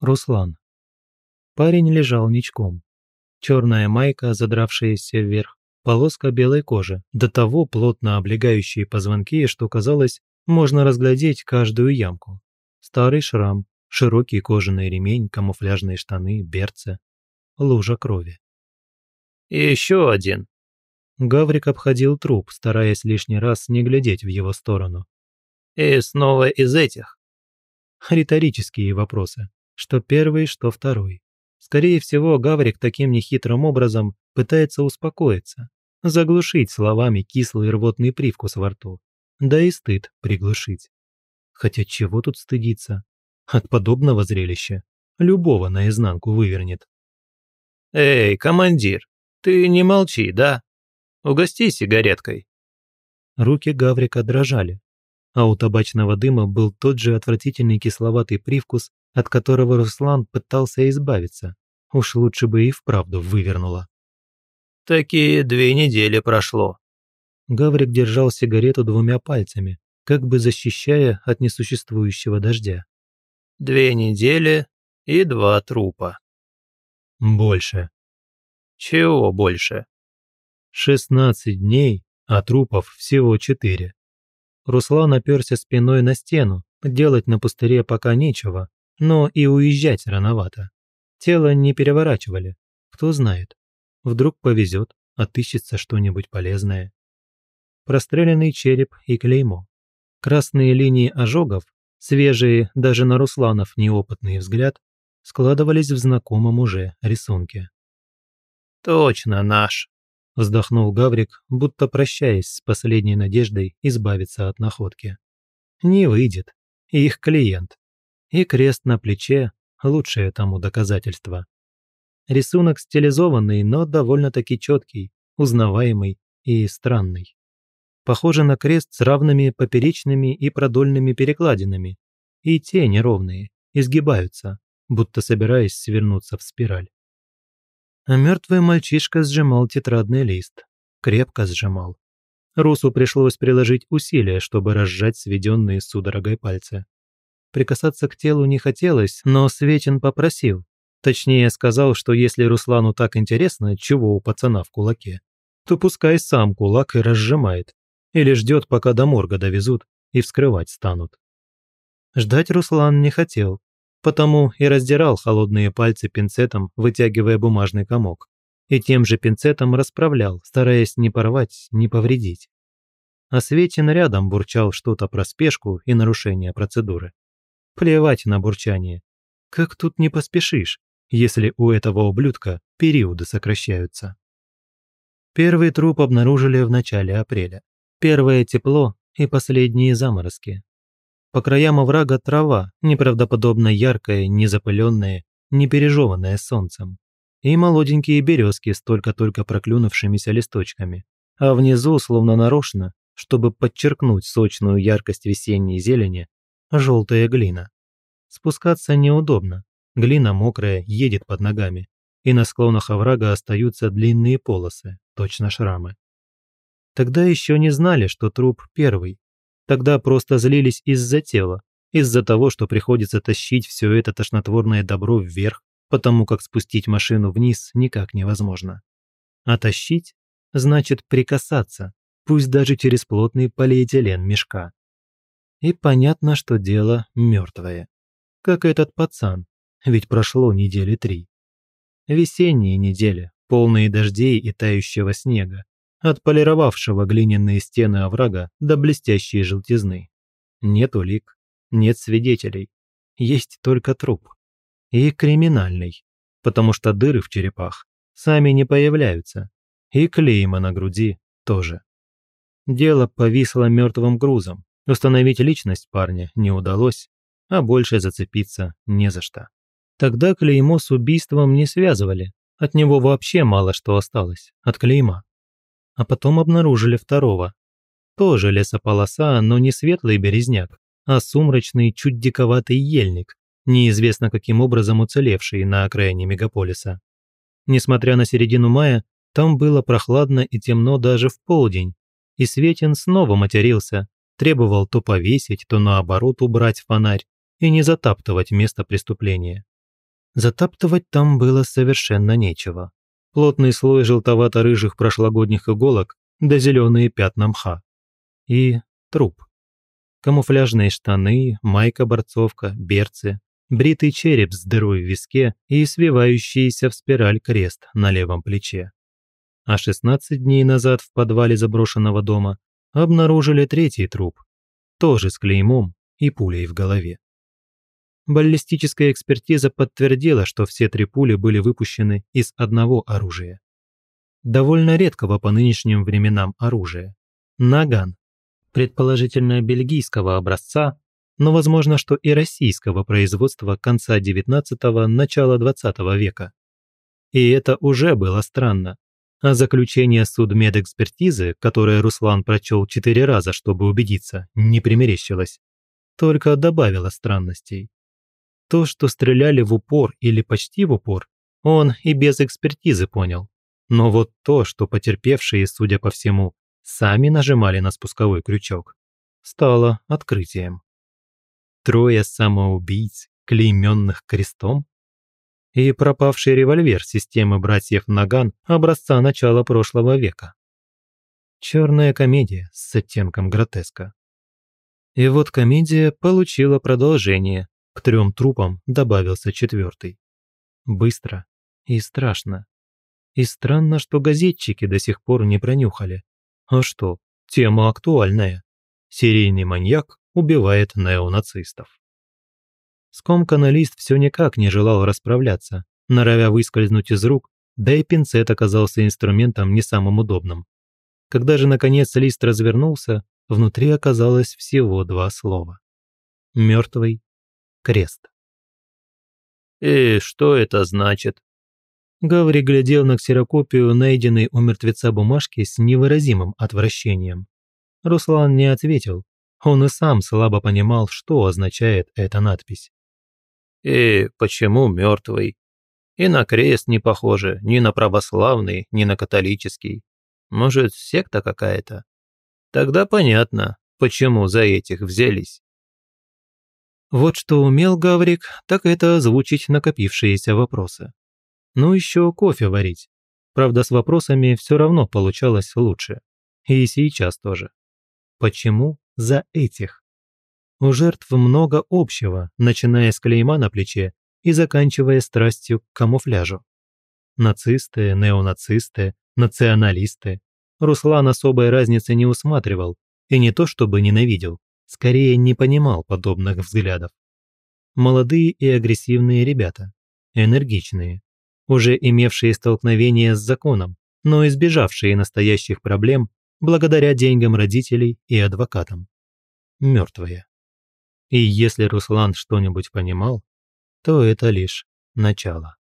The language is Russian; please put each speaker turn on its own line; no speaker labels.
Руслан. Парень лежал ничком. Черная майка, задравшаяся вверх, полоска белой кожи, до того плотно облегающие позвонки, что, казалось, можно разглядеть каждую ямку. Старый шрам, широкий кожаный ремень, камуфляжные штаны, берцы, лужа крови.
«Еще один!»
Гаврик обходил труп, стараясь лишний раз не глядеть в его сторону.
«И снова из этих?»
Риторические вопросы что первый, что второй. Скорее всего, Гаврик таким нехитрым образом пытается успокоиться, заглушить словами кислый рвотный привкус во рту, да и стыд приглушить. Хотя чего тут стыдиться? От подобного зрелища любого наизнанку вывернет.
«Эй, командир, ты не молчи, да? Угости сигареткой».
Руки Гаврика дрожали, а у табачного дыма был тот же отвратительный кисловатый привкус, от которого Руслан пытался избавиться. Уж лучше бы и вправду вывернуло.
«Такие две недели прошло».
Гаврик держал сигарету двумя пальцами, как бы защищая от несуществующего дождя.
«Две недели и два трупа».
«Больше».
«Чего больше?»
«Шестнадцать дней, а трупов всего четыре». Руслан оперся спиной на стену, делать на пустыре пока нечего, но и уезжать рановато. Тело не переворачивали. Кто знает. Вдруг повезет, отыщется что-нибудь полезное. Простреленный череп и клеймо. Красные линии ожогов, свежие даже на Русланов неопытный взгляд, складывались в знакомом уже рисунке.
«Точно наш!» – вздохнул Гаврик, будто прощаясь с последней надеждой избавиться от находки.
«Не выйдет. Их клиент и крест на плече – лучшее тому доказательство. Рисунок стилизованный, но довольно-таки четкий, узнаваемый и странный. Похоже на крест с равными поперечными и продольными перекладинами, и те неровные, изгибаются, будто собираясь свернуться в спираль. А мертвый мальчишка сжимал тетрадный лист. Крепко сжимал. Русу пришлось приложить усилия, чтобы разжать сведенные судорогой пальцы. Прикасаться к телу не хотелось, но Светин попросил. Точнее сказал, что если Руслану так интересно, чего у пацана в кулаке, то пускай сам кулак и разжимает. Или ждет, пока до морга довезут и вскрывать станут. Ждать Руслан не хотел, потому и раздирал холодные пальцы пинцетом, вытягивая бумажный комок. И тем же пинцетом расправлял, стараясь не порвать, не повредить. А Светин рядом бурчал что-то про спешку и нарушение процедуры плевать на бурчание. Как тут не поспешишь, если у этого ублюдка периоды сокращаются. Первый труп обнаружили в начале апреля. Первое тепло и последние заморозки. По краям оврага трава, неправдоподобно яркая, незапыленная, не пережеванная солнцем. И молоденькие березки с только-только проклюнувшимися листочками. А внизу, словно нарочно, чтобы подчеркнуть сочную яркость весенней зелени, желтая глина. Спускаться неудобно, глина мокрая, едет под ногами, и на склонах оврага остаются длинные полосы, точно шрамы. Тогда еще не знали, что труп первый. Тогда просто злились из-за тела, из-за того, что приходится тащить все это тошнотворное добро вверх, потому как спустить машину вниз никак невозможно. А тащить – значит прикасаться, пусть даже через плотный полиэтилен мешка. И понятно, что дело мертвое. Как этот пацан, ведь прошло недели три. Весенние недели, полные дождей и тающего снега, отполировавшего глиняные стены оврага до блестящей желтизны. Нет улик, нет свидетелей, есть только труп. И криминальный, потому что дыры в черепах сами не появляются, и клейма на груди тоже. Дело повисло мертвым грузом, Установить личность парня не удалось, а больше зацепиться не за что. Тогда клеймо с убийством не связывали, от него вообще мало что осталось, от клейма. А потом обнаружили второго. Тоже лесополоса, но не светлый березняк, а сумрачный, чуть диковатый ельник, неизвестно каким образом уцелевший на окраине мегаполиса. Несмотря на середину мая, там было прохладно и темно даже в полдень, и Светин снова матерился, требовал то повесить, то наоборот убрать фонарь и не затаптывать место преступления. Затаптывать там было совершенно нечего. Плотный слой желтовато-рыжих прошлогодних иголок да зеленые пятна мха. И труп. Камуфляжные штаны, майка-борцовка, берцы, бритый череп с дырой в виске и свивающийся в спираль крест на левом плече. А 16 дней назад в подвале заброшенного дома обнаружили третий труп, тоже с клеймом и пулей в голове. Баллистическая экспертиза подтвердила, что все три пули были выпущены из одного оружия. Довольно редкого по нынешним временам оружия. Наган, предположительно бельгийского образца, но возможно, что и российского производства конца XIX – начала XX века. И это уже было странно, а заключение судмедэкспертизы, которое Руслан прочел четыре раза, чтобы убедиться, не примерещилось, только добавило странностей. То, что стреляли в упор или почти в упор, он и без экспертизы понял. Но вот то, что потерпевшие, судя по всему, сами нажимали на спусковой крючок, стало открытием. Трое самоубийц, клейменных крестом? и пропавший револьвер системы братьев Наган образца начала прошлого века. Черная комедия с оттенком гротеска. И вот комедия получила продолжение. К трем трупам добавился четвертый. Быстро и страшно. И странно, что газетчики до сих пор не пронюхали. А что, тема актуальная. Серийный маньяк убивает неонацистов скомканный лист все никак не желал расправляться, норовя выскользнуть из рук, да и пинцет оказался инструментом не самым удобным. Когда же, наконец, лист развернулся, внутри оказалось всего два слова. Мертвый крест.
«И что это значит?»
Гаври глядел на ксерокопию, найденной у мертвеца бумажки, с невыразимым отвращением. Руслан не ответил. Он и сам слабо понимал, что означает эта надпись.
И почему мертвый? И на крест не похоже, ни на православный, ни на католический. Может, секта какая-то? Тогда понятно, почему за этих взялись.
Вот что умел Гаврик, так это озвучить накопившиеся вопросы. Ну еще кофе варить. Правда, с вопросами все равно получалось лучше. И сейчас тоже. Почему за этих? У жертв много общего, начиная с клейма на плече и заканчивая страстью к камуфляжу. Нацисты, неонацисты, националисты. Руслан особой разницы не усматривал, и не то чтобы ненавидел, скорее не понимал подобных взглядов. Молодые и агрессивные ребята, энергичные, уже имевшие столкновения с законом, но избежавшие настоящих проблем благодаря деньгам родителей и адвокатам. Мертвые. И если Руслан что-нибудь понимал, то это лишь начало.